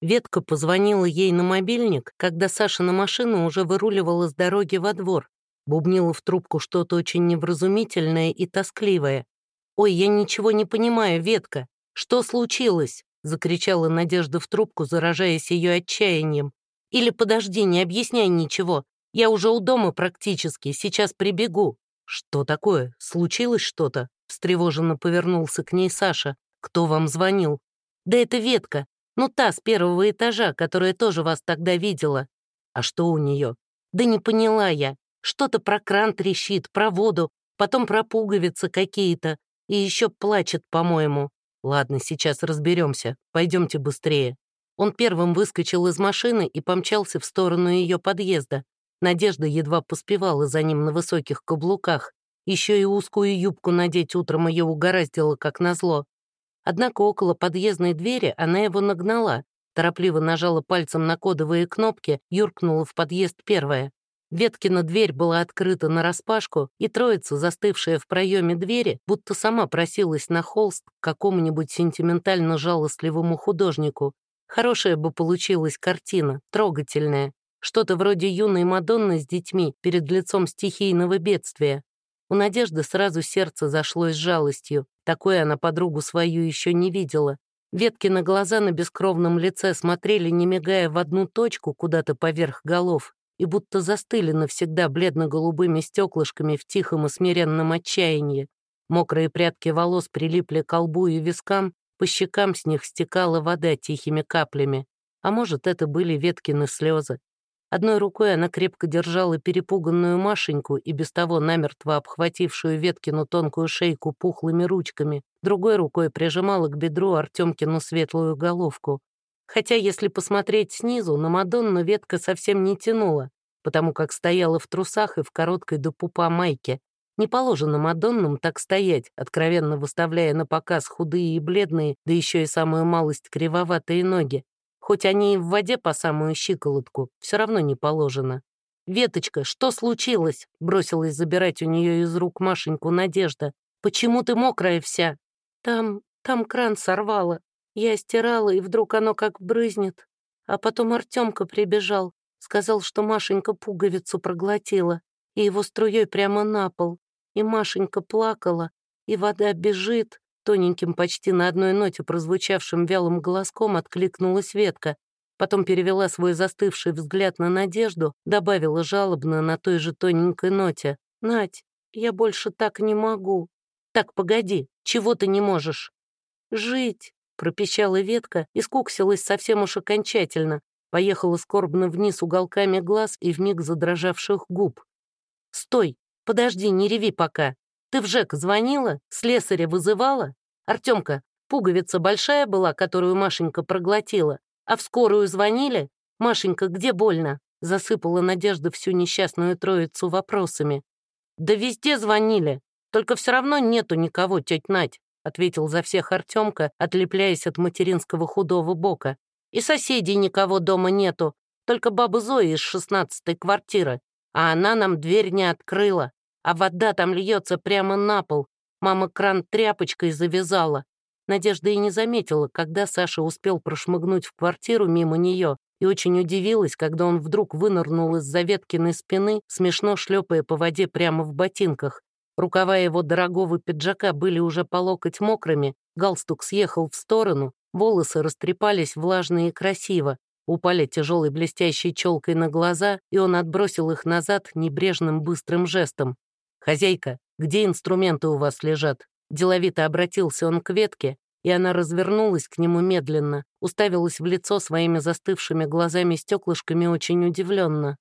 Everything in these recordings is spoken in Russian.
Ветка позвонила ей на мобильник, когда Сашина машина уже выруливала с дороги во двор. Бубнила в трубку что-то очень невразумительное и тоскливое. «Ой, я ничего не понимаю, Ветка. Что случилось?» — закричала Надежда в трубку, заражаясь ее отчаянием. «Или подожди, не объясняй ничего. Я уже у дома практически, сейчас прибегу». «Что такое? Случилось что-то?» — встревоженно повернулся к ней Саша. «Кто вам звонил?» «Да это Ветка. Ну, та с первого этажа, которая тоже вас тогда видела. А что у нее? Да не поняла я. Что-то про кран трещит, про воду, потом про пуговицы какие-то. И еще плачет, по-моему. Ладно, сейчас разберемся. Пойдемте быстрее. Он первым выскочил из машины и помчался в сторону ее подъезда. Надежда едва поспевала за ним на высоких каблуках. Еще и узкую юбку надеть утром ее угораздило, как назло. Однако около подъездной двери она его нагнала, торопливо нажала пальцем на кодовые кнопки, юркнула в подъезд первая. Веткина дверь была открыта нараспашку, и троица, застывшая в проеме двери, будто сама просилась на холст к какому-нибудь сентиментально-жалостливому художнику. Хорошая бы получилась картина, трогательная. Что-то вроде юной Мадонны с детьми перед лицом стихийного бедствия. У Надежды сразу сердце зашло с жалостью. Такое она подругу свою еще не видела. Ветки на глаза на бескровном лице смотрели, не мигая в одну точку куда-то поверх голов, и будто застыли навсегда бледно-голубыми стеклышками в тихом и смиренном отчаянии. Мокрые прядки волос прилипли к лбу и вискам, по щекам с них стекала вода тихими каплями. А может, это были Веткины слезы. Одной рукой она крепко держала перепуганную Машеньку и без того намертво обхватившую Веткину тонкую шейку пухлыми ручками, другой рукой прижимала к бедру Артемкину светлую головку. Хотя, если посмотреть снизу, на Мадонну Ветка совсем не тянула, потому как стояла в трусах и в короткой до пупа майке. Не положено Мадоннам так стоять, откровенно выставляя на показ худые и бледные, да еще и самую малость кривоватые ноги. Хоть они и в воде по самую щиколотку, все равно не положено. «Веточка, что случилось?» — бросилась забирать у нее из рук Машеньку Надежда. «Почему ты мокрая вся?» «Там, там кран сорвало. Я стирала, и вдруг оно как брызнет. А потом Артемка прибежал, сказал, что Машенька пуговицу проглотила, и его струей прямо на пол. И Машенька плакала, и вода бежит, Тоненьким, почти на одной ноте прозвучавшим вялым голоском откликнулась ветка, потом перевела свой застывший взгляд на Надежду, добавила жалобно на той же тоненькой ноте. «Надь, я больше так не могу». «Так, погоди, чего ты не можешь?» «Жить», — пропищала ветка и скуксилась совсем уж окончательно, поехала скорбно вниз уголками глаз и вмиг задрожавших губ. «Стой, подожди, не реви пока. Ты в ЖЭК звонила? Слесаря вызывала? Артемка, пуговица большая была, которую Машенька проглотила. А в скорую звонили? Машенька, где больно?» Засыпала Надежда всю несчастную троицу вопросами. «Да везде звонили. Только все равно нету никого, тетя Надь», ответил за всех Артемка, отлепляясь от материнского худого бока. «И соседей никого дома нету, только баба Зоя из шестнадцатой квартиры. А она нам дверь не открыла а вода там льется прямо на пол. Мама кран тряпочкой завязала. Надежда и не заметила, когда Саша успел прошмыгнуть в квартиру мимо нее, и очень удивилась, когда он вдруг вынырнул из-за веткиной спины, смешно шлепая по воде прямо в ботинках. Рукава его дорогого пиджака были уже по локоть мокрыми, галстук съехал в сторону, волосы растрепались влажно и красиво, упали тяжелой блестящей челкой на глаза, и он отбросил их назад небрежным быстрым жестом. «Хозяйка, где инструменты у вас лежат?» Деловито обратился он к ветке, и она развернулась к нему медленно, уставилась в лицо своими застывшими глазами-стеклышками очень удивленно.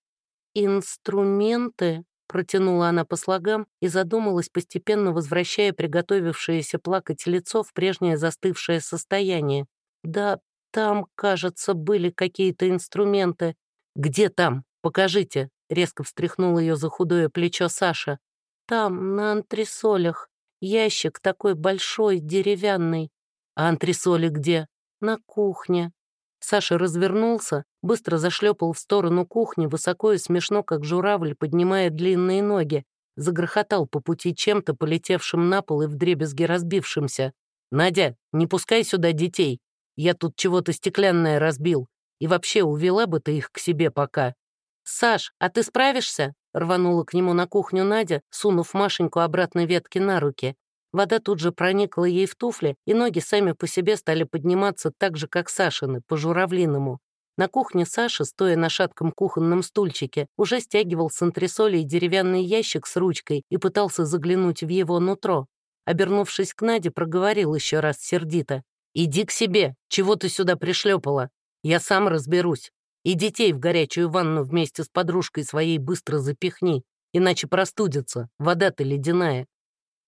«Инструменты?» — протянула она по слогам и задумалась, постепенно возвращая приготовившееся плакать лицо в прежнее застывшее состояние. «Да, там, кажется, были какие-то инструменты». «Где там? Покажите!» — резко встряхнул ее за худое плечо Саша. Там, на антресолях. Ящик такой большой, деревянный. А антресоли где? На кухне. Саша развернулся, быстро зашлепал в сторону кухни, высоко и смешно, как журавль, поднимая длинные ноги. Загрохотал по пути чем-то, полетевшим на пол и вдребезги разбившимся. «Надя, не пускай сюда детей!» Я тут чего-то стеклянное разбил. И вообще увела бы ты их к себе пока». «Саш, а ты справишься?» — рванула к нему на кухню Надя, сунув Машеньку обратно ветки на руки. Вода тут же проникла ей в туфли, и ноги сами по себе стали подниматься так же, как Сашины, по журавлиному. На кухне Саша, стоя на шатком кухонном стульчике, уже стягивал с антресолей деревянный ящик с ручкой и пытался заглянуть в его нутро. Обернувшись к Наде, проговорил еще раз сердито. «Иди к себе, чего ты сюда пришлепала? Я сам разберусь. И детей в горячую ванну вместе с подружкой своей быстро запихни, иначе простудятся, вода-то ледяная».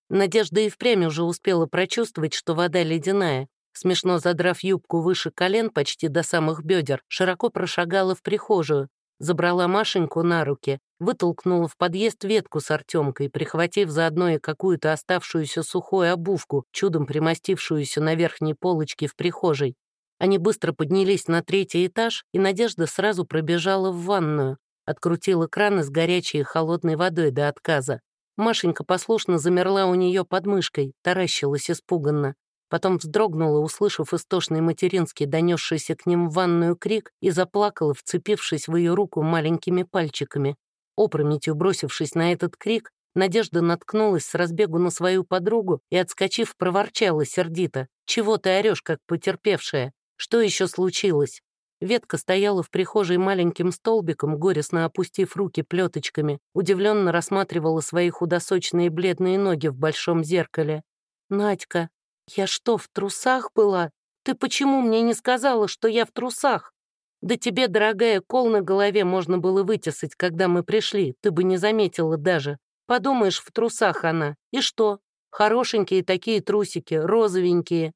Надежда и впрямь уже успела прочувствовать, что вода ледяная, смешно задрав юбку выше колен почти до самых бедер, широко прошагала в прихожую, забрала Машеньку на руки, вытолкнула в подъезд ветку с Артемкой, прихватив заодно и какую-то оставшуюся сухую обувку, чудом примостившуюся на верхней полочке в прихожей. Они быстро поднялись на третий этаж, и Надежда сразу пробежала в ванную, открутила краны с горячей и холодной водой до отказа. Машенька послушно замерла у нее под мышкой, таращилась испуганно. Потом вздрогнула, услышав истошный материнский, донесшийся к ним в ванную крик, и заплакала, вцепившись в ее руку маленькими пальчиками. Опрометью бросившись на этот крик, Надежда наткнулась с разбегу на свою подругу и, отскочив, проворчала сердито. «Чего ты орешь, как потерпевшая? Что еще случилось?» Ветка стояла в прихожей маленьким столбиком, горестно опустив руки плеточками, удивленно рассматривала свои худосочные бледные ноги в большом зеркале. «Надька, «Я что, в трусах была? Ты почему мне не сказала, что я в трусах? Да тебе, дорогая, кол на голове можно было вытесать, когда мы пришли, ты бы не заметила даже. Подумаешь, в трусах она. И что? Хорошенькие такие трусики, розовенькие.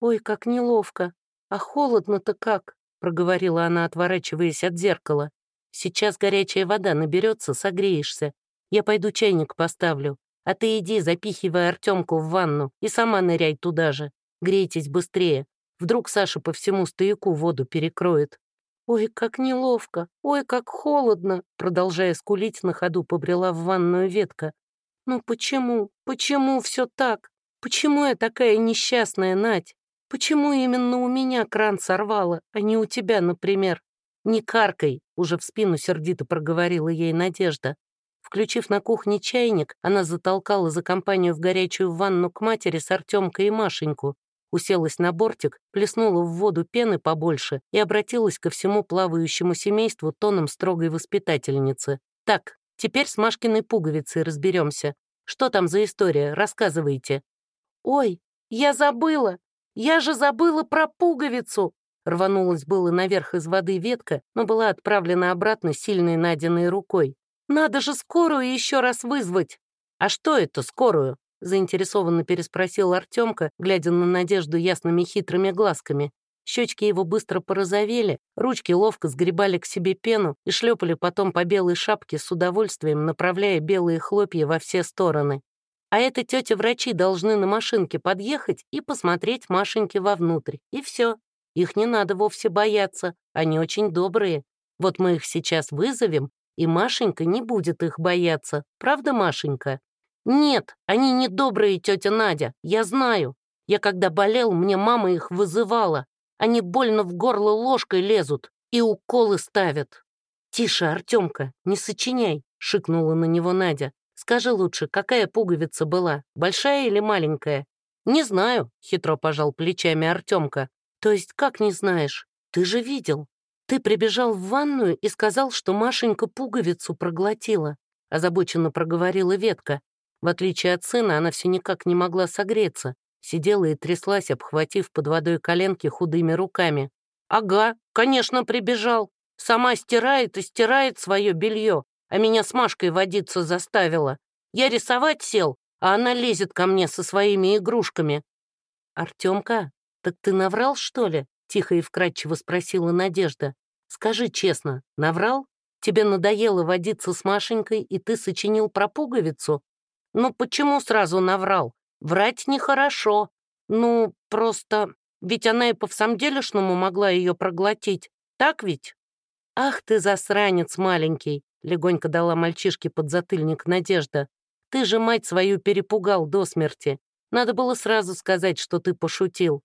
Ой, как неловко. А холодно-то как?» — проговорила она, отворачиваясь от зеркала. «Сейчас горячая вода наберется, согреешься. Я пойду чайник поставлю. А ты иди, запихивай Артемку в ванну и сама ныряй туда же. Грейтесь быстрее. Вдруг Саша по всему стояку воду перекроет. «Ой, как неловко! Ой, как холодно!» Продолжая скулить, на ходу побрела в ванную ветка. «Ну почему? Почему все так? Почему я такая несчастная, Надь? Почему именно у меня кран сорвало, а не у тебя, например?» «Не каркай!» — уже в спину сердито проговорила ей Надежда. Включив на кухне чайник, она затолкала за компанию в горячую ванну к матери с Артемкой и Машеньку, уселась на бортик, плеснула в воду пены побольше и обратилась ко всему плавающему семейству тоном строгой воспитательницы. «Так, теперь с Машкиной пуговицей разберемся. Что там за история? Рассказывайте». «Ой, я забыла! Я же забыла про пуговицу!» Рванулась было наверх из воды ветка, но была отправлена обратно сильной Надиной рукой. Надо же скорую еще раз вызвать. А что это скорую? Заинтересованно переспросил Артемка, глядя на Надежду ясными хитрыми глазками. Щечки его быстро порозовели, ручки ловко сгребали к себе пену и шлепали потом по белой шапке с удовольствием, направляя белые хлопья во все стороны. А это тети-врачи должны на машинке подъехать и посмотреть Машеньке вовнутрь. И все. Их не надо вовсе бояться, они очень добрые. Вот мы их сейчас вызовем, и Машенька не будет их бояться. Правда, Машенька? Нет, они не добрые, тетя Надя, я знаю. Я когда болел, мне мама их вызывала. Они больно в горло ложкой лезут и уколы ставят. «Тише, Артемка, не сочиняй», — шикнула на него Надя. «Скажи лучше, какая пуговица была, большая или маленькая?» «Не знаю», — хитро пожал плечами Артемка. «То есть как не знаешь? Ты же видел. «Ты прибежал в ванную и сказал, что Машенька пуговицу проглотила», озабоченно проговорила ветка. В отличие от сына, она все никак не могла согреться, сидела и тряслась, обхватив под водой коленки худыми руками. «Ага, конечно, прибежал. Сама стирает и стирает свое белье, а меня с Машкой водиться заставила. Я рисовать сел, а она лезет ко мне со своими игрушками». «Артемка, так ты наврал, что ли?» — тихо и вкрадчиво спросила Надежда. «Скажи честно, наврал? Тебе надоело водиться с Машенькой, и ты сочинил про пуговицу? Ну почему сразу наврал? Врать нехорошо. Ну, просто... Ведь она и по всамделишному могла ее проглотить. Так ведь?» «Ах ты, засранец маленький!» — легонько дала мальчишке подзатыльник Надежда. «Ты же мать свою перепугал до смерти. Надо было сразу сказать, что ты пошутил.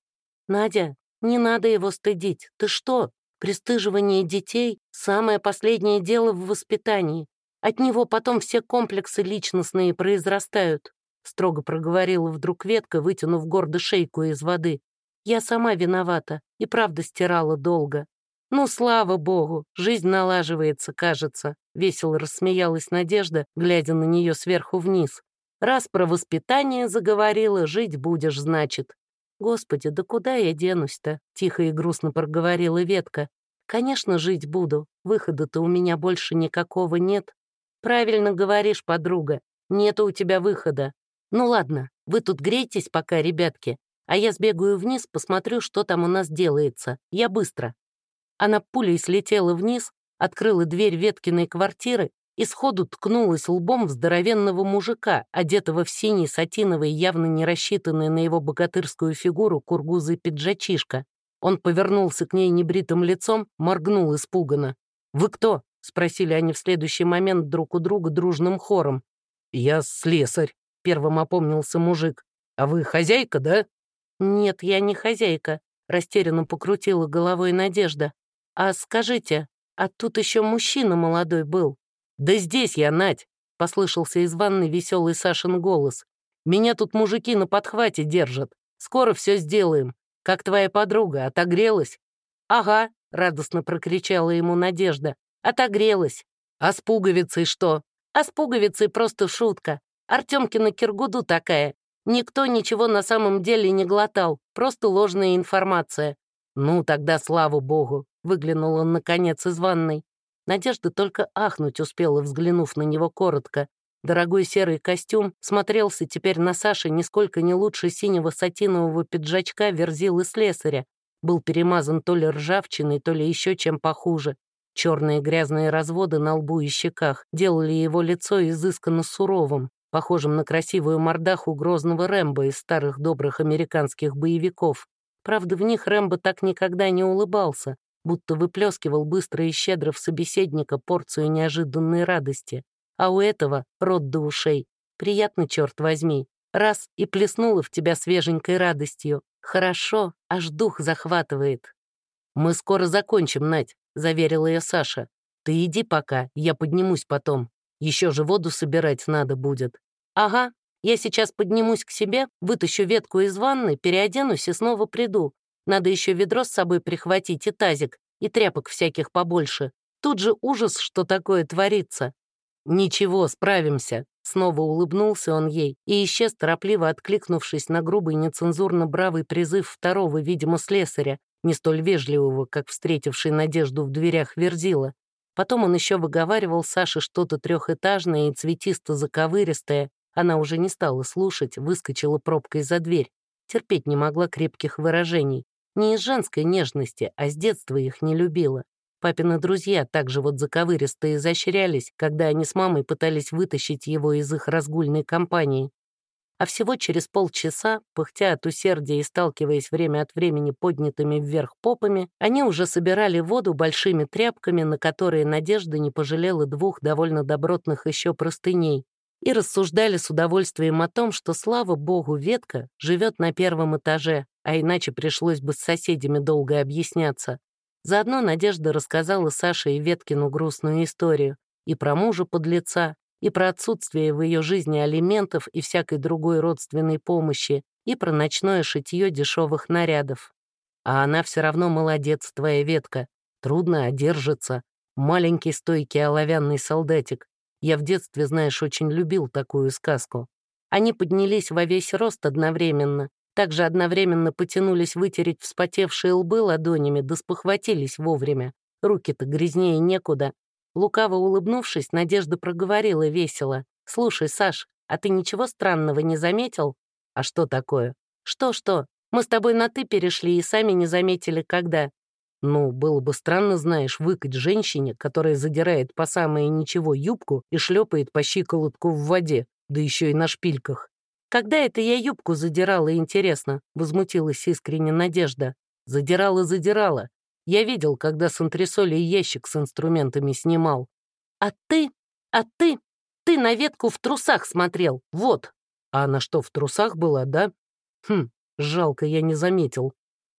Надя, Не надо его стыдить. Ты что? Пристыживание детей — самое последнее дело в воспитании. От него потом все комплексы личностные произрастают», — строго проговорила вдруг ветка, вытянув гордо шейку из воды. «Я сама виновата и правда стирала долго. Ну, слава богу, жизнь налаживается, кажется», — весело рассмеялась Надежда, глядя на нее сверху вниз. «Раз про воспитание заговорила, жить будешь, значит». «Господи, да куда я денусь-то?» — тихо и грустно проговорила ветка. «Конечно, жить буду. Выхода-то у меня больше никакого нет. «Правильно говоришь, подруга. Нету у тебя выхода. Ну ладно, вы тут грейтесь пока, ребятки, а я сбегаю вниз, посмотрю, что там у нас делается. Я быстро». Она пулей слетела вниз, открыла дверь Веткиной квартиры и сходу ткнулась лбом в здоровенного мужика, одетого в синий сатиновый, явно не рассчитанный на его богатырскую фигуру кургузый пиджачишка. Он повернулся к ней небритым лицом, моргнул испуганно. «Вы кто?» — спросили они в следующий момент друг у друга дружным хором. «Я слесарь», — первым опомнился мужик. «А вы хозяйка, да?» «Нет, я не хозяйка», — растерянно покрутила головой Надежда. «А скажите, а тут еще мужчина молодой был?» «Да здесь я, Надь», — послышался из ванны веселый Сашин голос. «Меня тут мужики на подхвате держат. Скоро все сделаем. Как твоя подруга, отогрелась?» «Ага», — радостно прокричала ему Надежда. Отогрелась. А с пуговицей что? А с пуговицей просто шутка. Артемкина Киргуду такая. Никто ничего на самом деле не глотал, просто ложная информация. Ну, тогда слава богу, выглянул он наконец из ванной. Надежда только ахнуть успела, взглянув на него коротко. Дорогой серый костюм смотрелся теперь на Саше нисколько не лучше синего сатинового пиджачка верзилы слесаря. Был перемазан то ли ржавчиной, то ли еще чем похуже. Черные грязные разводы на лбу и щеках делали его лицо изысканно суровым, похожим на красивую мордаху грозного Рэмбо из старых добрых американских боевиков. Правда, в них Рэмбо так никогда не улыбался, будто выплескивал быстро и щедро в собеседника порцию неожиданной радости. А у этого рот до ушей. Приятно, черт возьми. Раз и плеснуло в тебя свеженькой радостью. Хорошо, аж дух захватывает. «Мы скоро закончим, Надь», — заверила я Саша. «Ты иди пока, я поднимусь потом. Еще же воду собирать надо будет». «Ага, я сейчас поднимусь к себе, вытащу ветку из ванны, переоденусь и снова приду. Надо еще ведро с собой прихватить и тазик, и тряпок всяких побольше. Тут же ужас, что такое творится». «Ничего, справимся», — снова улыбнулся он ей и исчез, торопливо откликнувшись на грубый нецензурно-бравый призыв второго, видимо, слесаря, не столь вежливого, как встретивший Надежду в дверях Верзила. Потом он еще выговаривал Саше что-то трехэтажное и цветисто-заковыристое. Она уже не стала слушать, выскочила пробкой за дверь. Терпеть не могла крепких выражений. Не из женской нежности, а с детства их не любила. Папины друзья также вот заковыристо изощрялись, когда они с мамой пытались вытащить его из их разгульной компании а всего через полчаса, пыхтя от усердия и сталкиваясь время от времени поднятыми вверх попами, они уже собирали воду большими тряпками, на которые Надежда не пожалела двух довольно добротных еще простыней, и рассуждали с удовольствием о том, что, слава богу, ветка живет на первом этаже, а иначе пришлось бы с соседями долго объясняться. Заодно Надежда рассказала Саше и Веткину грустную историю и про мужа подлеца, и про отсутствие в ее жизни алиментов и всякой другой родственной помощи, и про ночное шитье дешевых нарядов. А она все равно молодец, твоя ветка. Трудно одержится. Маленький стойкий оловянный солдатик. Я в детстве, знаешь, очень любил такую сказку. Они поднялись во весь рост одновременно, также одновременно потянулись вытереть вспотевшие лбы ладонями, да спохватились вовремя. Руки-то грязнее некуда, Лукаво улыбнувшись, Надежда проговорила весело. «Слушай, Саш, а ты ничего странного не заметил?» «А что такое?» «Что-что? Мы с тобой на «ты» перешли и сами не заметили, когда». «Ну, было бы странно, знаешь, выкать женщине, которая задирает по самое ничего юбку и шлепает по щиколотку в воде, да еще и на шпильках». «Когда это я юбку задирала, интересно?» — возмутилась искренне Надежда. «Задирала-задирала. Я видел, когда с антресоли ящик с инструментами снимал. А ты, а ты, ты на ветку в трусах смотрел, вот. А она что, в трусах была, да? Хм, жалко, я не заметил.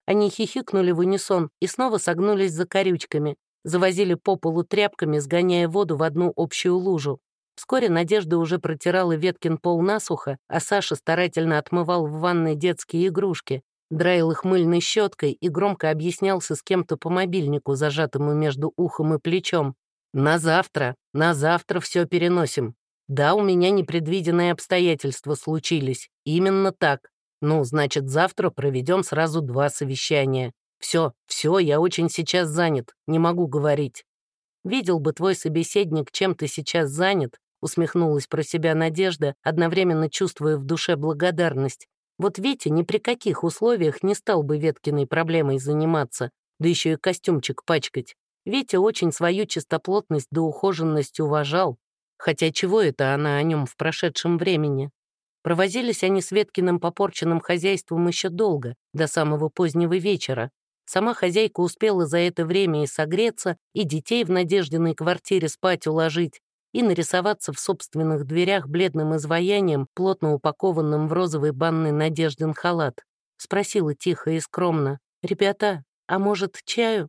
Они хихикнули в унисон и снова согнулись за корючками, завозили по полу тряпками, сгоняя воду в одну общую лужу. Вскоре Надежда уже протирала Веткин пол насухо, а Саша старательно отмывал в ванной детские игрушки, драил их мыльной щеткой и громко объяснялся с кем-то по мобильнику, зажатому между ухом и плечом. «На завтра, на завтра все переносим. Да, у меня непредвиденные обстоятельства случились. Именно так. Ну, значит, завтра проведем сразу два совещания. Все, все, я очень сейчас занят, не могу говорить». «Видел бы твой собеседник, чем ты сейчас занят», усмехнулась про себя Надежда, одновременно чувствуя в душе благодарность. Вот Витя ни при каких условиях не стал бы Веткиной проблемой заниматься, да еще и костюмчик пачкать. Витя очень свою чистоплотность да ухоженность уважал, хотя чего это она о нем в прошедшем времени? Провозились они с Веткиным попорченным хозяйством еще долго, до самого позднего вечера. Сама хозяйка успела за это время и согреться, и детей в Надеждиной квартире спать уложить, и нарисоваться в собственных дверях бледным изваянием, плотно упакованным в розовый банный Надеждин халат. Спросила тихо и скромно. «Ребята, а может, чаю?»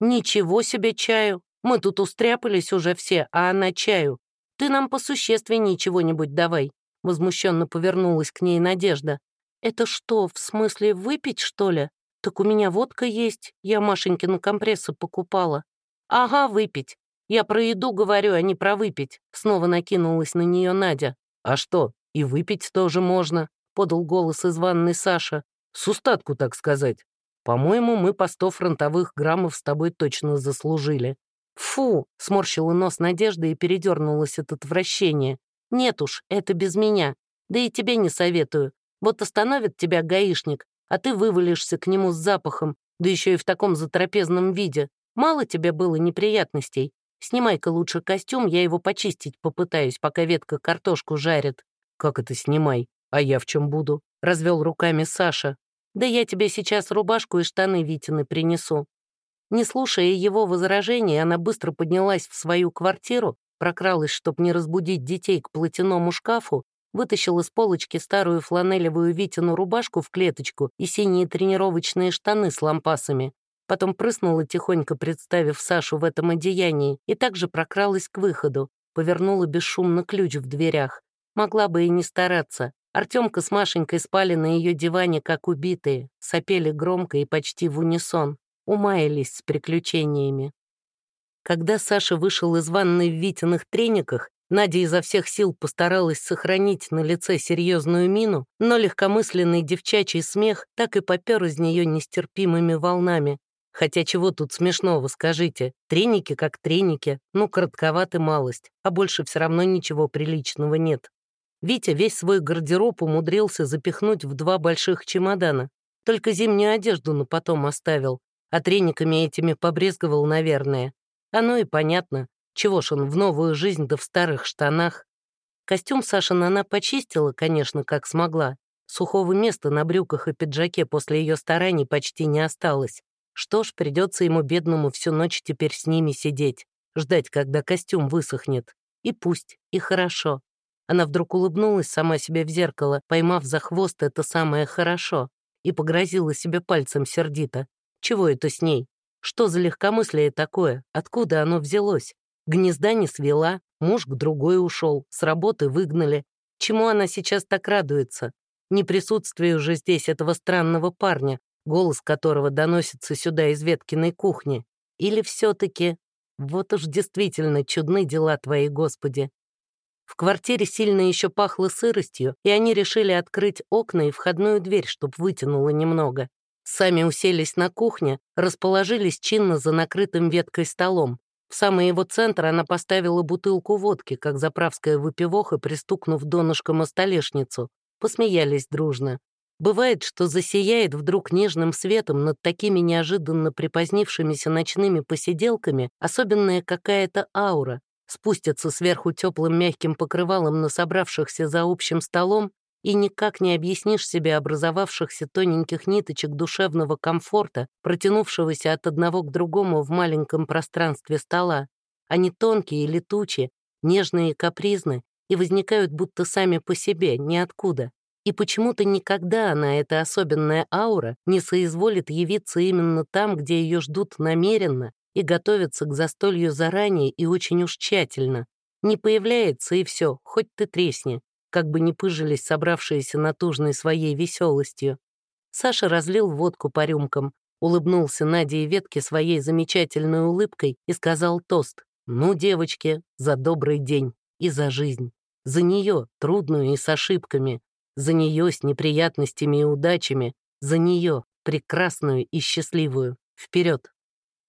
«Ничего себе чаю! Мы тут устряпались уже все, а она чаю. Ты нам по существеннее чего-нибудь давай». Возмущенно повернулась к ней Надежда. «Это что, в смысле выпить, что ли? Так у меня водка есть, я Машенькину компрессы покупала». «Ага, выпить. Я про еду говорю, а не про выпить», — снова накинулась на нее Надя. «А что, и выпить тоже можно», — подал голос из ванной Саша. «С устатку, так сказать. По-моему, мы по сто фронтовых граммов с тобой точно заслужили». «Фу!» — сморщила нос Надежда и передернулась от отвращения. «Нет уж, это без меня. Да и тебе не советую. Вот остановит тебя гаишник, а ты вывалишься к нему с запахом, да еще и в таком затрапезном виде. Мало тебе было неприятностей. Снимай-ка лучше костюм, я его почистить попытаюсь, пока ветка картошку жарит». «Как это снимай? А я в чем буду?» — развел руками Саша. «Да я тебе сейчас рубашку и штаны Витины принесу». Не слушая его возражений, она быстро поднялась в свою квартиру, прокралась, чтобы не разбудить детей к платяному шкафу, вытащила с полочки старую фланелевую Витину рубашку в клеточку и синие тренировочные штаны с лампасами, Потом прыснула тихонько, представив Сашу в этом одеянии, и также прокралась к выходу, повернула бесшумно ключ в дверях. Могла бы и не стараться. Артемка с Машенькой спали на ее диване, как убитые, сопели громко и почти в унисон, умаялись с приключениями. Когда Саша вышел из ванной в Витиных трениках, Надя изо всех сил постаралась сохранить на лице серьезную мину, но легкомысленный девчачий смех так и попер из нее нестерпимыми волнами. Хотя чего тут смешного, скажите? Треники как треники, ну, коротковаты малость, а больше все равно ничего приличного нет. Витя весь свой гардероб умудрился запихнуть в два больших чемодана. Только зимнюю одежду на потом оставил, а трениками этими побрезговал, наверное. Оно и понятно, чего ж он в новую жизнь да в старых штанах. Костюм Сашина она почистила, конечно, как смогла. Сухого места на брюках и пиджаке после ее стараний почти не осталось. Что ж, придется ему, бедному, всю ночь теперь с ними сидеть, ждать, когда костюм высохнет. И пусть, и хорошо. Она вдруг улыбнулась сама себе в зеркало, поймав за хвост это самое «хорошо», и погрозила себе пальцем сердито. Чего это с ней? Что за легкомыслие такое? Откуда оно взялось? Гнезда не свела, муж к другой ушел, с работы выгнали. Чему она сейчас так радуется? Не присутствие уже здесь этого странного парня, голос которого доносится сюда из Веткиной кухни? Или все-таки... Вот уж действительно чудны дела твои, Господи. В квартире сильно еще пахло сыростью, и они решили открыть окна и входную дверь, чтоб вытянуло немного. Сами уселись на кухне, расположились чинно за накрытым веткой столом. В самый его центр она поставила бутылку водки, как заправская выпивоха, пристукнув донышком о столешницу. Посмеялись дружно. Бывает, что засияет вдруг нежным светом над такими неожиданно припозднившимися ночными посиделками особенная какая-то аура, спустятся сверху теплым мягким покрывалом на собравшихся за общим столом и никак не объяснишь себе образовавшихся тоненьких ниточек душевного комфорта, протянувшегося от одного к другому в маленьком пространстве стола. Они тонкие и летучие, нежные и капризны, и возникают будто сами по себе, ниоткуда И почему-то никогда она, эта особенная аура, не соизволит явиться именно там, где ее ждут намеренно и готовятся к застолью заранее и очень уж тщательно. Не появляется, и все, хоть ты тресни, как бы не пыжились собравшиеся натужной своей веселостью. Саша разлил водку по рюмкам, улыбнулся Наде и Ветке своей замечательной улыбкой и сказал тост. «Ну, девочки, за добрый день и за жизнь. За нее, трудную и с ошибками, за нее с неприятностями и удачами, за нее, прекрасную и счастливую. Вперед!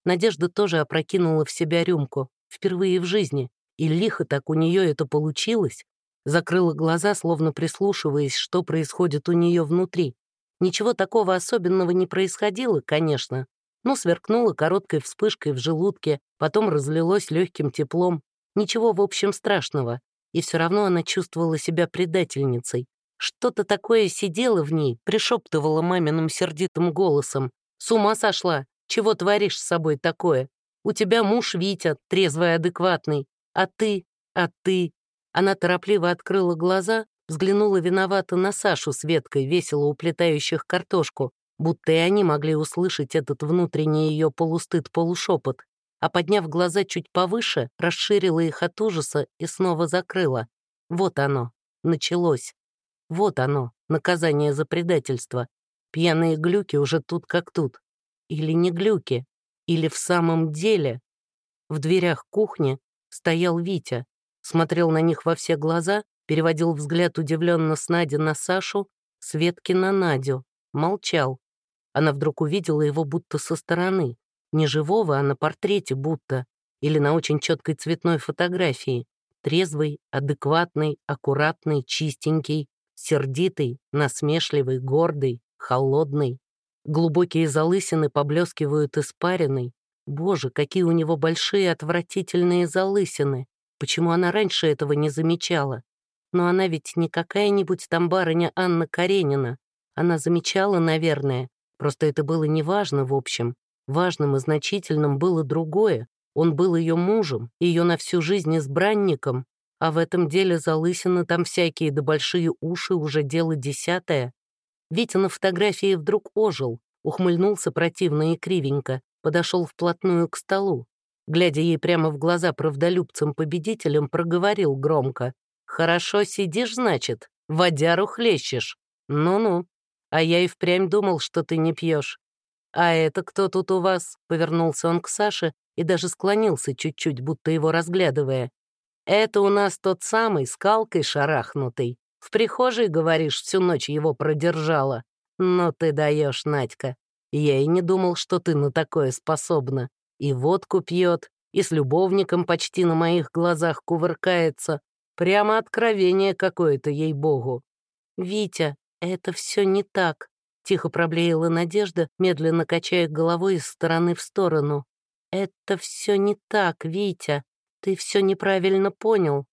Надежда тоже опрокинула в себя рюмку, впервые в жизни, и лихо так у нее это получилось. Закрыла глаза, словно прислушиваясь, что происходит у нее внутри. Ничего такого особенного не происходило, конечно, но сверкнуло короткой вспышкой в желудке, потом разлилось легким теплом. Ничего, в общем, страшного. И все равно она чувствовала себя предательницей, что-то такое сидело в ней, пришептывало маминым сердитым голосом. «С ума сошла! Чего творишь с собой такое? У тебя муж Витя, трезвый адекватный. А ты? А ты?» Она торопливо открыла глаза, взглянула виновато на Сашу с веткой, весело уплетающих картошку, будто и они могли услышать этот внутренний ее полустыд-полушепот. А подняв глаза чуть повыше, расширила их от ужаса и снова закрыла. Вот оно, началось. Вот оно, наказание за предательство. Пьяные глюки уже тут как тут. Или не глюки, или в самом деле. В дверях кухни стоял Витя, смотрел на них во все глаза, переводил взгляд удивленно с Нади на Сашу, Светки на Надю, молчал. Она вдруг увидела его будто со стороны, не живого, а на портрете будто, или на очень четкой цветной фотографии. Трезвый, адекватный, аккуратный, чистенький, Сердитый, насмешливый, гордый, холодный. Глубокие залысины поблескивают испариной. Боже, какие у него большие отвратительные залысины. Почему она раньше этого не замечала? Но она ведь не какая-нибудь там барыня Анна Каренина. Она замечала, наверное. Просто это было неважно в общем. Важным и значительным было другое. Он был ее мужем, ее на всю жизнь избранником, а в этом деле залысины там всякие, да большие уши уже дело десятое. Витя на фотографии вдруг ожил, ухмыльнулся противно и кривенько, подошел вплотную к столу. Глядя ей прямо в глаза правдолюбцам-победителям, проговорил громко. «Хорошо сидишь, значит? Водяру хлещешь? Ну-ну. А я и впрямь думал, что ты не пьешь. А это кто тут у вас?» Повернулся он к Саше и даже склонился чуть-чуть, будто его разглядывая. Это у нас тот самый, скалкой шарахнутый. В прихожей, говоришь, всю ночь его продержала. Но ты даешь, Надька. Я и не думал, что ты на такое способна. И водку пьет, и с любовником почти на моих глазах кувыркается. Прямо откровение какое-то, ей-богу. «Витя, это все не так», — тихо проблеяла Надежда, медленно качая головой из стороны в сторону. «Это все не так, Витя. Ты все неправильно понял.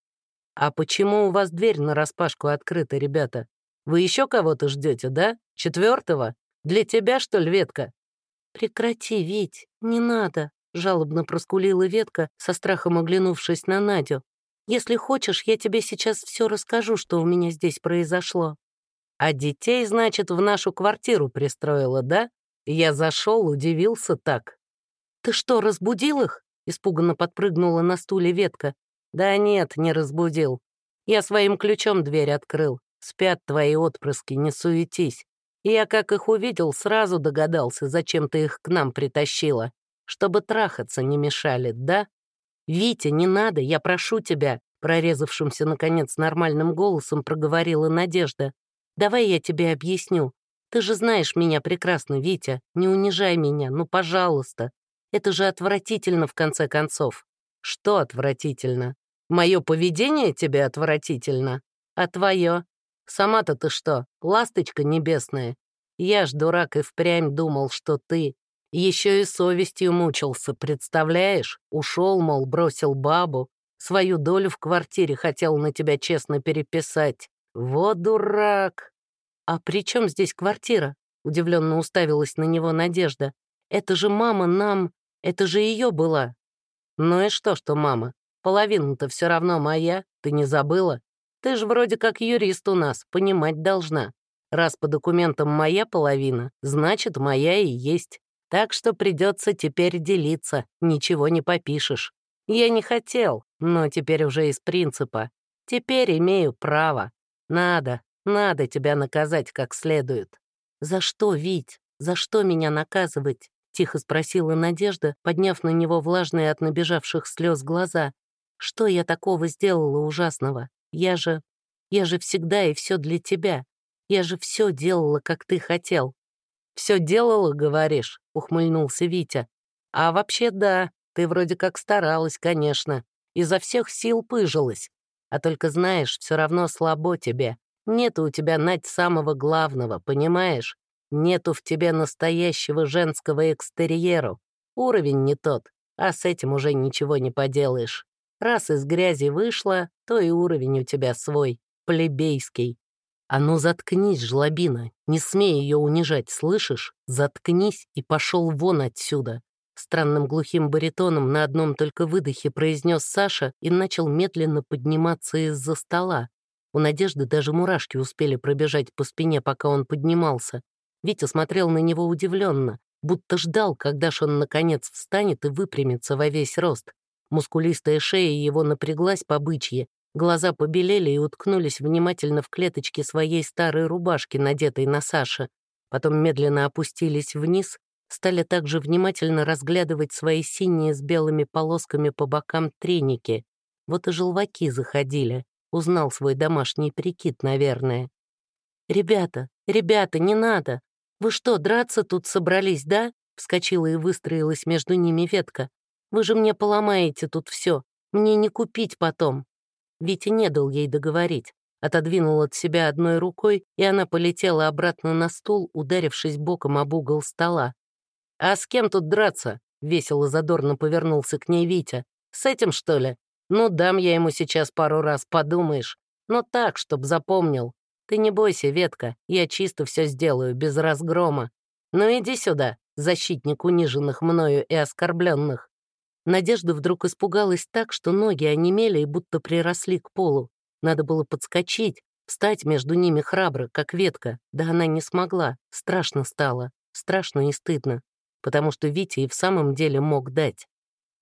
А почему у вас дверь нараспашку открыта, ребята? Вы еще кого-то ждете, да? Четвертого? Для тебя, что ли, ветка? Прекрати, Вить, не надо, жалобно проскулила ветка, со страхом оглянувшись на Надю. Если хочешь, я тебе сейчас все расскажу, что у меня здесь произошло. А детей, значит, в нашу квартиру пристроила, да? Я зашел, удивился так. Ты что, разбудил их? Испуганно подпрыгнула на стуле ветка. «Да нет, не разбудил. Я своим ключом дверь открыл. Спят твои отпрыски, не суетись. Я, как их увидел, сразу догадался, зачем ты их к нам притащила. Чтобы трахаться не мешали, да? Витя, не надо, я прошу тебя», прорезавшимся, наконец, нормальным голосом проговорила Надежда. «Давай я тебе объясню. Ты же знаешь меня прекрасно, Витя. Не унижай меня, ну, пожалуйста. Это же отвратительно, в конце концов. Что отвратительно? Мое поведение тебе отвратительно? А твое? Сама-то ты что, ласточка небесная? Я ж, дурак, и впрямь думал, что ты. Еще и совестью мучился, представляешь? Ушел, мол, бросил бабу. Свою долю в квартире хотел на тебя честно переписать. Вот дурак. А при чем здесь квартира? Удивленно уставилась на него Надежда. Это же мама нам... Это же ее была. Ну и что, что мама? Половина-то все равно моя, ты не забыла? Ты же вроде как юрист у нас, понимать должна. Раз по документам моя половина, значит, моя и есть. Так что придется теперь делиться, ничего не попишешь. Я не хотел, но теперь уже из принципа. Теперь имею право. Надо, надо тебя наказать как следует. За что, Вить? За что меня наказывать? Тихо спросила Надежда, подняв на него влажные от набежавших слез глаза. Что я такого сделала ужасного? Я же... Я же всегда и все для тебя. Я же все делала, как ты хотел». «Все делала, говоришь?» — ухмыльнулся Витя. «А вообще да, ты вроде как старалась, конечно. Изо всех сил пыжилась. А только знаешь, все равно слабо тебе. Нету у тебя, Надь, самого главного, понимаешь? Нету в тебе настоящего женского экстерьеру. Уровень не тот, а с этим уже ничего не поделаешь. Раз из грязи вышла, то и уровень у тебя свой, плебейский. «А ну заткнись, жлобина, не смей ее унижать, слышишь? Заткнись и пошел вон отсюда!» Странным глухим баритоном на одном только выдохе произнес Саша и начал медленно подниматься из-за стола. У Надежды даже мурашки успели пробежать по спине, пока он поднимался. Витя смотрел на него удивленно, будто ждал, когда ж он наконец встанет и выпрямится во весь рост. Мускулистая шея его напряглась по бычье, Глаза побелели и уткнулись внимательно в клеточки своей старой рубашки, надетой на Саше. Потом медленно опустились вниз, стали также внимательно разглядывать свои синие с белыми полосками по бокам треники. Вот и желваки заходили. Узнал свой домашний прикид, наверное. «Ребята, ребята, не надо! Вы что, драться тут собрались, да?» Вскочила и выстроилась между ними ветка. «Вы же мне поломаете тут все. Мне не купить потом». Витя не дал ей договорить. Отодвинул от себя одной рукой, и она полетела обратно на стул, ударившись боком об угол стола. «А с кем тут драться?» — весело задорно повернулся к ней Витя. «С этим, что ли? Ну, дам я ему сейчас пару раз, подумаешь. Но так, чтоб запомнил. Ты не бойся, Ветка, я чисто все сделаю, без разгрома. Ну иди сюда, защитник униженных мною и оскорбленных. Надежда вдруг испугалась так, что ноги онемели и будто приросли к полу. Надо было подскочить, встать между ними храбро, как ветка. Да она не смогла, страшно стало, страшно и стыдно, потому что Витя и в самом деле мог дать.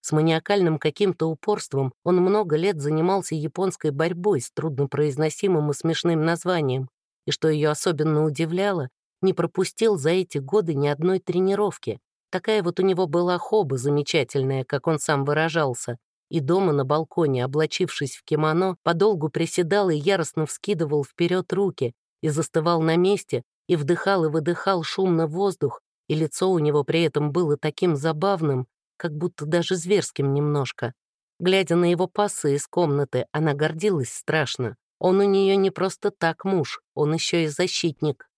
С маниакальным каким-то упорством он много лет занимался японской борьбой с труднопроизносимым и смешным названием, и, что ее особенно удивляло, не пропустил за эти годы ни одной тренировки, Такая вот у него была хоба замечательная, как он сам выражался. И дома на балконе, облачившись в кимоно, подолгу приседал и яростно вскидывал вперед руки, и застывал на месте, и вдыхал и выдыхал шумно воздух, и лицо у него при этом было таким забавным, как будто даже зверским немножко. Глядя на его пасы из комнаты, она гордилась страшно. Он у нее не просто так муж, он еще и защитник.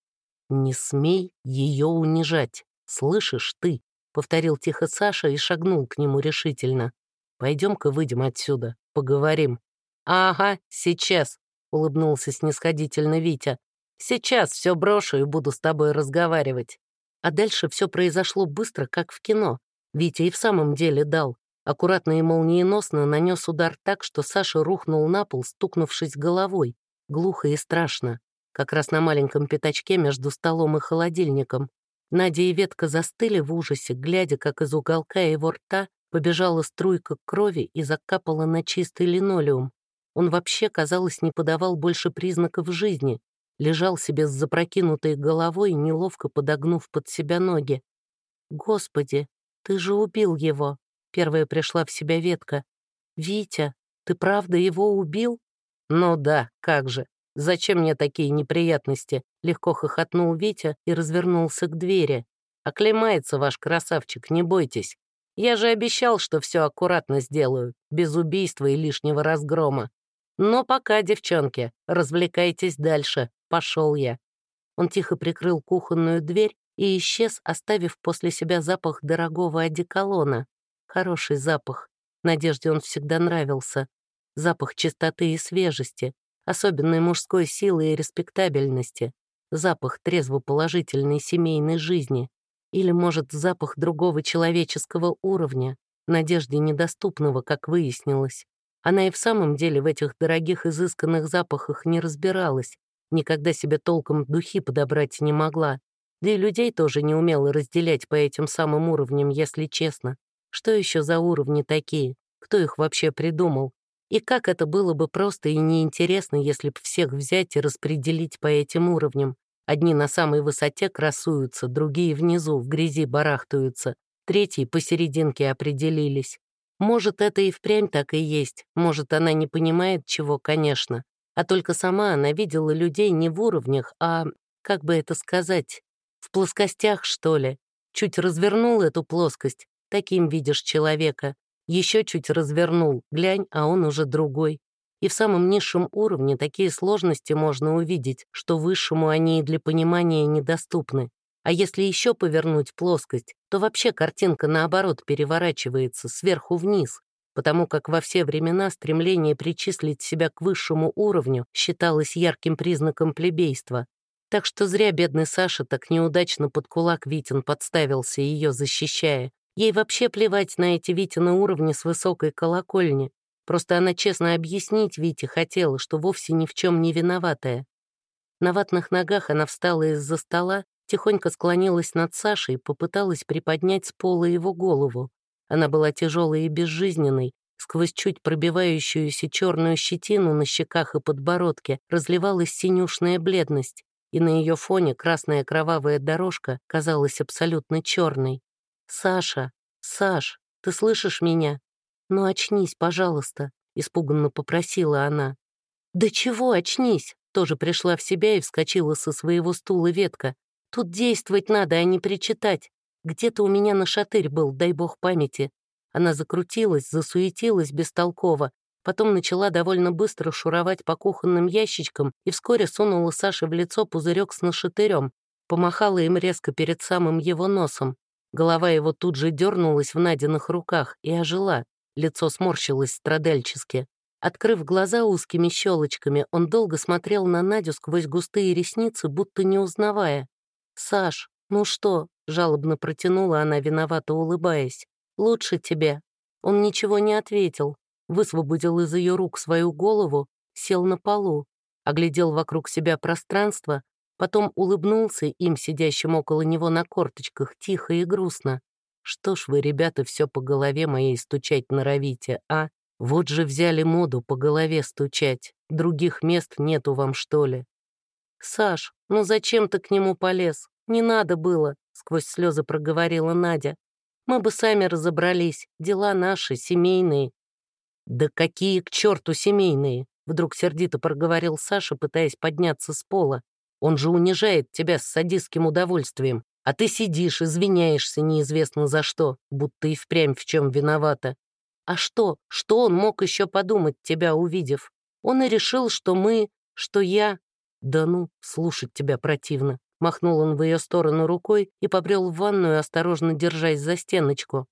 «Не смей ее унижать», «Слышишь ты?» — повторил тихо Саша и шагнул к нему решительно. «Пойдем-ка выйдем отсюда, поговорим». «Ага, сейчас», — улыбнулся снисходительно Витя. «Сейчас все брошу и буду с тобой разговаривать». А дальше все произошло быстро, как в кино. Витя и в самом деле дал. Аккуратно и молниеносно нанес удар так, что Саша рухнул на пол, стукнувшись головой. Глухо и страшно. Как раз на маленьком пятачке между столом и холодильником. Надя и Ветка застыли в ужасе, глядя, как из уголка его рта побежала струйка крови и закапала на чистый линолеум. Он вообще, казалось, не подавал больше признаков жизни, лежал себе с запрокинутой головой, неловко подогнув под себя ноги. «Господи, ты же убил его!» Первая пришла в себя ветка. «Витя, ты правда его убил?» «Ну да, как же. «Зачем мне такие неприятности?» — легко хохотнул Витя и развернулся к двери. «Оклемается ваш красавчик, не бойтесь. Я же обещал, что все аккуратно сделаю, без убийства и лишнего разгрома. Но пока, девчонки, развлекайтесь дальше. Пошел я». Он тихо прикрыл кухонную дверь и исчез, оставив после себя запах дорогого одеколона. Хороший запах. Надежде он всегда нравился. Запах чистоты и свежести, особенной мужской силы и респектабельности, запах трезво-положительной семейной жизни или, может, запах другого человеческого уровня, надежде недоступного, как выяснилось. Она и в самом деле в этих дорогих изысканных запахах не разбиралась, никогда себе толком духи подобрать не могла. Да и людей тоже не умела разделять по этим самым уровням, если честно. Что еще за уровни такие? Кто их вообще придумал? И как это было бы просто и неинтересно, если б всех взять и распределить по этим уровням? Одни на самой высоте красуются, другие внизу, в грязи барахтаются, третьи посерединке определились. Может, это и впрямь так и есть, может, она не понимает чего, конечно, а только сама она видела людей не в уровнях, а, как бы это сказать, в плоскостях, что ли. Чуть развернул эту плоскость, таким видишь человека, еще чуть развернул, глянь, а он уже другой. И в самом низшем уровне такие сложности можно увидеть, что высшему они и для понимания недоступны. А если еще повернуть плоскость, то вообще картинка наоборот переворачивается сверху вниз, потому как во все времена стремление причислить себя к высшему уровню считалось ярким признаком плебейства. Так что зря бедный Саша так неудачно под кулак Витин подставился, ее защищая. Ей вообще плевать на эти Витины уровни с высокой колокольни. Просто она честно объяснить Вите хотела, что вовсе ни в чем не виноватая. На ватных ногах она встала из-за стола, тихонько склонилась над Сашей и попыталась приподнять с пола его голову. Она была тяжелой и безжизненной, сквозь чуть пробивающуюся черную щетину на щеках и подбородке разливалась синюшная бледность, и на ее фоне красная кровавая дорожка казалась абсолютно черной. «Саша, Саш, ты слышишь меня? Ну очнись, пожалуйста», — испуганно попросила она. «Да чего очнись?» Тоже пришла в себя и вскочила со своего стула ветка. «Тут действовать надо, а не причитать. Где-то у меня на шатырь был, дай бог памяти». Она закрутилась, засуетилась бестолково, потом начала довольно быстро шуровать по кухонным ящичкам и вскоре сунула Саше в лицо пузырек с нашатырем, помахала им резко перед самым его носом. Голова его тут же дернулась в Надиных руках и ожила, лицо сморщилось страдальчески. Открыв глаза узкими щелочками, он долго смотрел на Надю сквозь густые ресницы, будто не узнавая. «Саш, ну что?» — жалобно протянула она, виновато улыбаясь. «Лучше тебе». Он ничего не ответил, высвободил из ее рук свою голову, сел на полу, оглядел вокруг себя пространство, Потом улыбнулся им, сидящим около него на корточках, тихо и грустно. «Что ж вы, ребята, все по голове моей стучать норовите, а? Вот же взяли моду по голове стучать. Других мест нету вам, что ли?» «Саш, ну зачем ты к нему полез? Не надо было», — сквозь слезы проговорила Надя. «Мы бы сами разобрались. Дела наши, семейные». «Да какие к черту семейные?» — вдруг сердито проговорил Саша, пытаясь подняться с пола. Он же унижает тебя с садистским удовольствием, а ты сидишь, извиняешься неизвестно за что, будто и впрямь в чем виновата. А что, что он мог еще подумать, тебя увидев? Он и решил, что мы, что я... Да ну, слушать тебя противно. Махнул он в ее сторону рукой и побрел в ванную, осторожно держась за стеночку.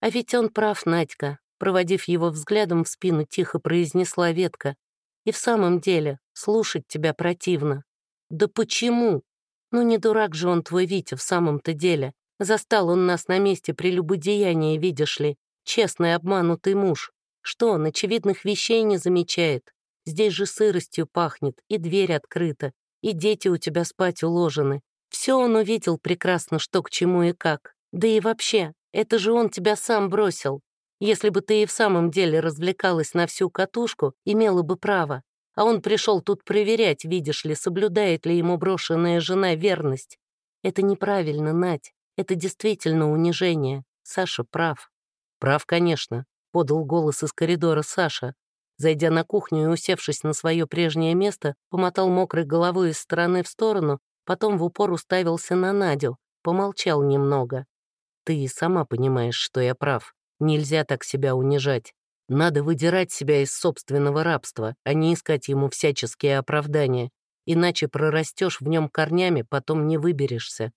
А ведь он прав, Надька. Проводив его взглядом в спину, тихо произнесла ветка. И в самом деле, слушать тебя противно. «Да почему? Ну не дурак же он твой Витя в самом-то деле. Застал он нас на месте прелюбодеяния, видишь ли. Честный обманутый муж. Что, он очевидных вещей не замечает? Здесь же сыростью пахнет, и дверь открыта, и дети у тебя спать уложены. Все он увидел прекрасно, что к чему и как. Да и вообще, это же он тебя сам бросил. Если бы ты и в самом деле развлекалась на всю катушку, имела бы право а он пришел тут проверять, видишь ли, соблюдает ли ему брошенная жена верность. Это неправильно, Надь. Это действительно унижение. Саша прав. Прав, конечно, подал голос из коридора Саша. Зайдя на кухню и усевшись на свое прежнее место, помотал мокрой головой из стороны в сторону, потом в упор уставился на Надю, помолчал немного. «Ты сама понимаешь, что я прав. Нельзя так себя унижать. Надо выдирать себя из собственного рабства, а не искать ему всяческие оправдания, иначе прорастешь в нем корнями, потом не выберешься.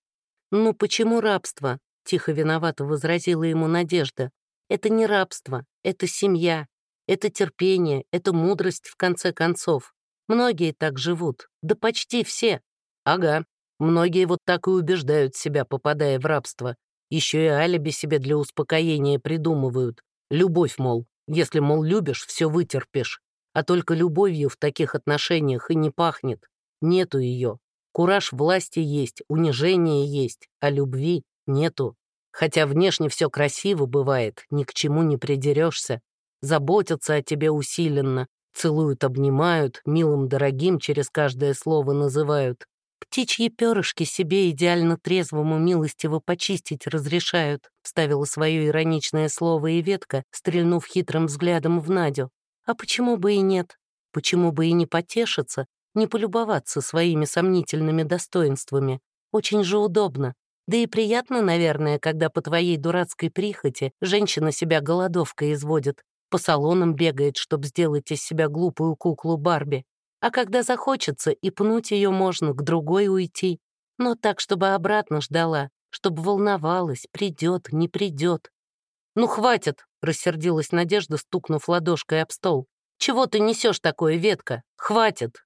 «Ну почему рабство?» — тихо виновато возразила ему Надежда. «Это не рабство, это семья, это терпение, это мудрость, в конце концов. Многие так живут, да почти все. Ага, многие вот так и убеждают себя, попадая в рабство. Еще и алиби себе для успокоения придумывают. Любовь, мол, Если, мол, любишь, все вытерпишь. А только любовью в таких отношениях и не пахнет. Нету ее. Кураж власти есть, унижение есть, а любви нету. Хотя внешне все красиво бывает, ни к чему не придерешься. Заботятся о тебе усиленно, целуют, обнимают, милым дорогим через каждое слово называют. «Птичьи перышки себе идеально трезвому милостиво почистить разрешают», вставила свое ироничное слово и ветка, стрельнув хитрым взглядом в Надю. «А почему бы и нет? Почему бы и не потешиться, не полюбоваться своими сомнительными достоинствами? Очень же удобно. Да и приятно, наверное, когда по твоей дурацкой прихоти женщина себя голодовкой изводит, по салонам бегает, чтобы сделать из себя глупую куклу Барби. А когда захочется, и пнуть ее можно, к другой уйти. Но так, чтобы обратно ждала, чтобы волновалась, придет, не придет. «Ну, хватит!» — рассердилась Надежда, стукнув ладошкой об стол. «Чего ты несешь такое, ветка? Хватит!»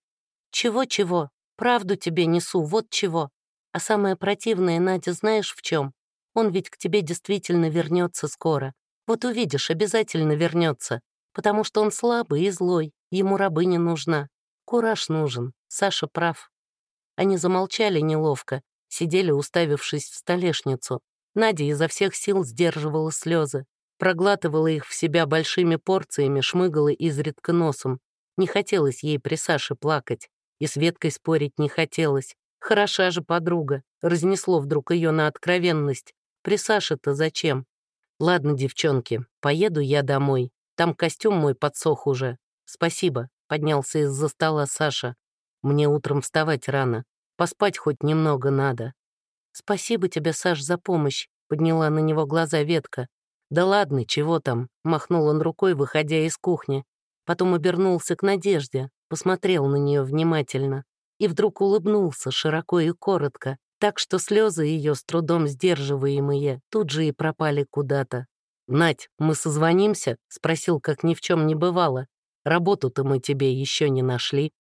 «Чего-чего? Правду тебе несу, вот чего. А самое противное, Надя, знаешь в чем? Он ведь к тебе действительно вернется скоро. Вот увидишь, обязательно вернется, потому что он слабый и злой, ему рабы не нужна. Кураж нужен, Саша прав. Они замолчали неловко, сидели, уставившись в столешницу. Надя изо всех сил сдерживала слезы, проглатывала их в себя большими порциями, шмыгала изредка носом. Не хотелось ей при Саше плакать, и с Веткой спорить не хотелось. Хороша же подруга, разнесло вдруг ее на откровенность. При Саше-то зачем? Ладно, девчонки, поеду я домой. Там костюм мой подсох уже. Спасибо поднялся из-за стола Саша. «Мне утром вставать рано. Поспать хоть немного надо». «Спасибо тебе, Саш, за помощь», — подняла на него глаза ветка. «Да ладно, чего там?» — махнул он рукой, выходя из кухни. Потом обернулся к Надежде, посмотрел на нее внимательно и вдруг улыбнулся широко и коротко, так что слезы ее, с трудом сдерживаемые, тут же и пропали куда-то. «Надь, мы созвонимся?» — спросил, как ни в чем не бывало. Работу-то мы тебе еще не нашли.